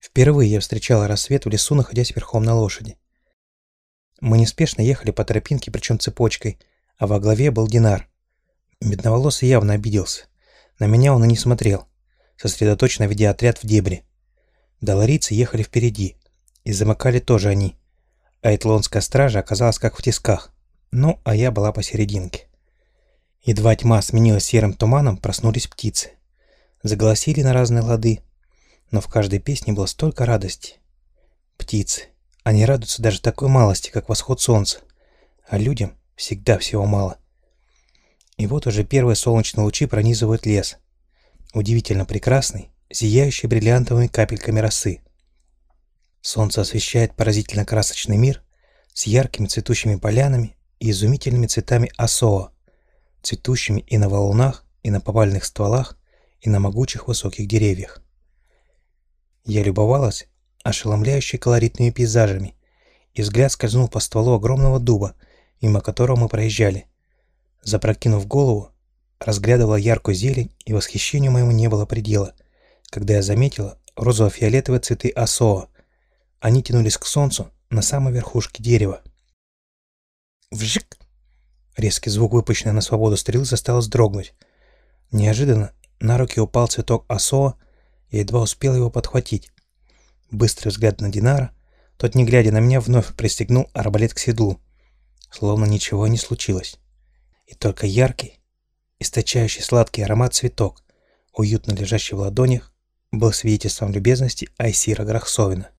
Впервые я встречала рассвет в лесу, находясь верхом на лошади. Мы неспешно ехали по тропинке, причем цепочкой, а во главе был Динар. Медноволосый явно обиделся. На меня он и не смотрел, сосредоточенно ведя отряд в дебри. Доларийцы ехали впереди, и замыкали тоже они. А этлонская стража оказалась как в тисках. Ну, а я была посерединке. Едва тьма сменилась серым туманом, проснулись птицы. Заголосили на разные лады, но в каждой песне было столько радости. Птицы. Они радуются даже такой малости, как восход солнца. А людям всегда всего мало. И вот уже первые солнечные лучи пронизывают лес. Удивительно прекрасный, зияющий бриллиантовыми капельками росы. Солнце освещает поразительно красочный мир с яркими цветущими полянами и изумительными цветами осоа, цветущими и на валунах, и на повальных стволах, и на могучих высоких деревьях. Я любовалась ошеломляющей колоритными пейзажами, и взгляд скользнул по стволу огромного дуба, мимо которого мы проезжали. Запрокинув голову, разглядывала яркую зелень, и восхищению моему не было предела, когда я заметила розово-фиолетовые цветы осоа. Они тянулись к солнцу на самой верхушке дерева. Вжик! Резкий звук, выпущенный на свободу стрелы, заставил вздрогнуть. Неожиданно на руки упал цветок осоа, я едва успел его подхватить. Быстрый взгляд на Динара, тот, не глядя на меня, вновь пристегнул арбалет к седлу, словно ничего не случилось. И только яркий, источающий сладкий аромат цветок, уютно лежащий в ладонях, был свидетельством любезности Айсира Грахсовина.